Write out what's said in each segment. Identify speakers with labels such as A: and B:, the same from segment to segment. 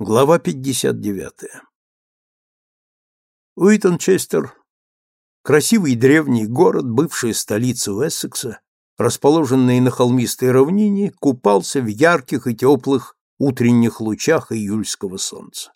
A: Глава 59. Уитончестер – красивый древний город, бывшая столица Уэссекса, расположенный на холмистой равнине, купался в ярких и теплых утренних лучах июльского солнца.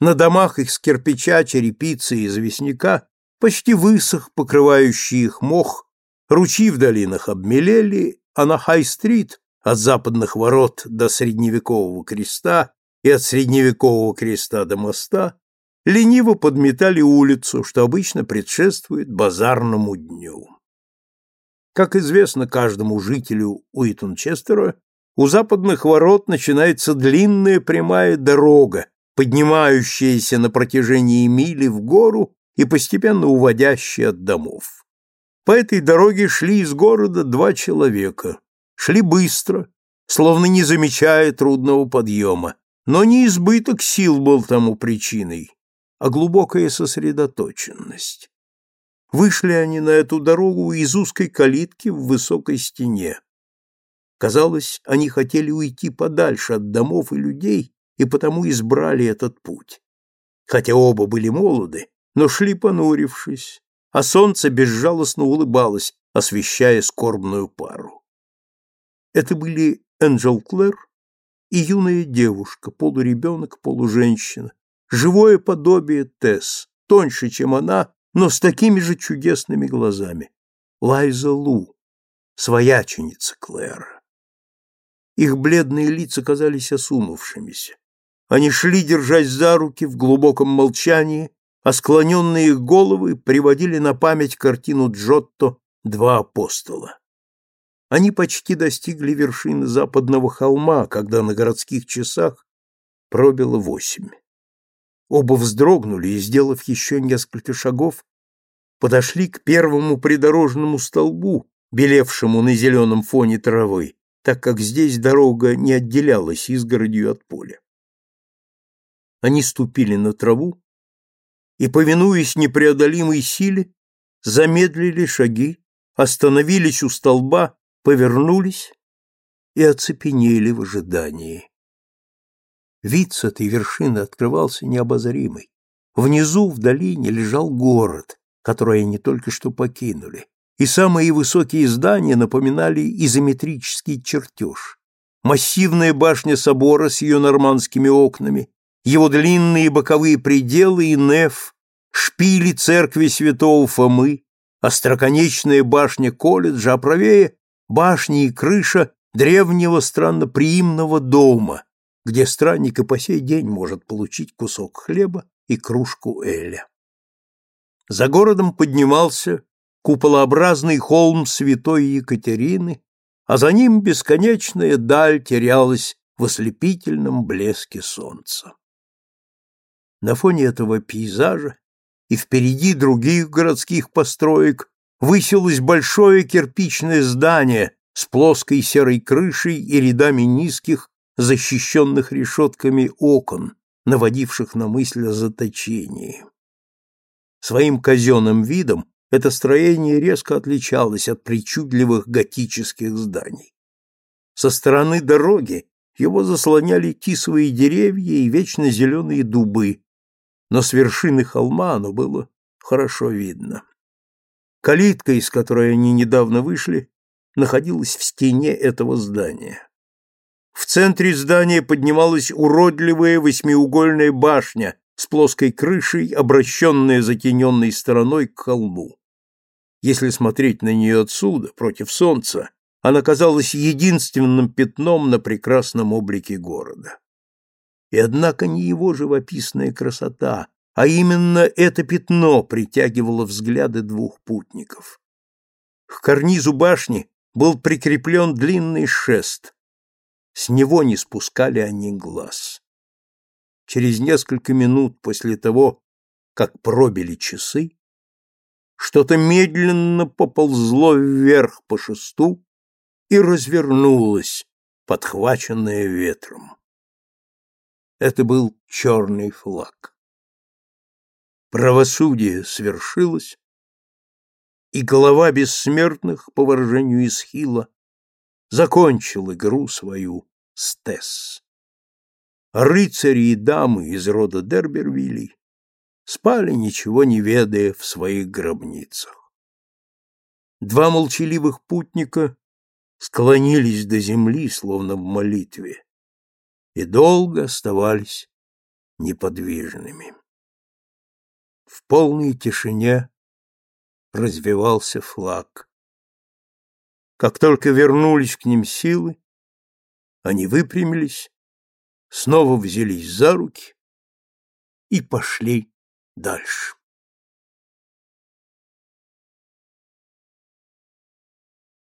A: На домах из кирпича, черепицы и известняка почти высох покрывающий их мох, ручьи в долинах обмелели, а на Хай-стрит от западных ворот до средневекового креста и от средневекового креста до моста лениво подметали улицу, что обычно предшествует базарному дню. Как известно каждому жителю Уитончестера, у западных ворот начинается длинная прямая дорога, поднимающаяся на протяжении мили в гору и постепенно уводящая от домов. По этой дороге шли из города два человека. Шли быстро, словно не замечая трудного подъема, но не избыток сил был тому причиной, а глубокая сосредоточенность. Вышли они на эту дорогу из узкой калитки в высокой стене. Казалось, они хотели уйти подальше от домов и людей, и потому избрали этот путь. Хотя оба были молоды, но шли понурившись, а солнце безжалостно улыбалось, освещая скорбную пару. Это были Энджел Клэр и юная девушка, полуребенок, полуженщина, живое подобие Тесс, тоньше, чем она, но с такими же чудесными глазами. Лайза Лу, свояченица Клэра. Их бледные лица казались осунувшимися. Они шли, держась за руки в глубоком молчании, а склоненные их головы приводили на память картину Джотто «Два апостола». Они почти достигли вершины западного холма, когда на городских часах пробило восемь. Оба вздрогнули и, сделав еще несколько шагов, подошли к первому придорожному столбу, белевшему на зеленом фоне травы, так как здесь дорога не отделялась изгородью от поля. Они ступили на траву и, повинуясь непреодолимой силе, замедлили шаги, остановились у столба повернулись и оцепенели в ожидании. Вид с этой вершины открывался необозримый. Внизу, в долине, лежал город, который они только что покинули, и самые высокие здания напоминали изометрический чертеж. Массивная башня собора с ее нормандскими окнами, его длинные боковые пределы и неф, шпили церкви святого Фомы, остроконечная башня колледжа, а правее башни и крыша древнего странноприимного дома, где странник и по сей день может получить кусок хлеба и кружку эля. За городом поднимался куполообразный холм святой Екатерины, а за ним бесконечная даль терялась в ослепительном блеске солнца. На фоне этого пейзажа и впереди других городских построек высилось большое кирпичное здание с плоской серой крышей и рядами низких, защищенных решетками окон, наводивших на мысль о заточении. Своим казенным видом это строение резко отличалось от причудливых готических зданий. Со стороны дороги его заслоняли тисовые деревья и вечно зеленые дубы, но с вершины холма оно было хорошо видно. Калитка, из которой они недавно вышли, находилась в стене этого здания. В центре здания поднималась уродливая восьмиугольная башня с плоской крышей, обращенная затененной стороной к холму. Если смотреть на нее отсюда, против солнца, она казалась единственным пятном на прекрасном облике города. И однако не его живописная красота, а именно это пятно притягивало взгляды двух путников. К карнизу башни был прикреплен длинный шест. С него не спускали они глаз. Через несколько минут после того, как пробили часы, что-то медленно поползло вверх по шесту и развернулось, подхваченное ветром. Это был черный флаг. Правосудие свершилось, и голова бессмертных, по выражению Исхила, закончил игру свою с Тесс. а рыцари и дамы из рода Дербервилей спали, ничего не ведая, в своих гробницах. Два молчаливых путника склонились до земли, словно в молитве, и долго оставались неподвижными. В полной тишине развивался флаг. Как только вернулись к ним силы, они выпрямились, снова взялись за руки и пошли дальше.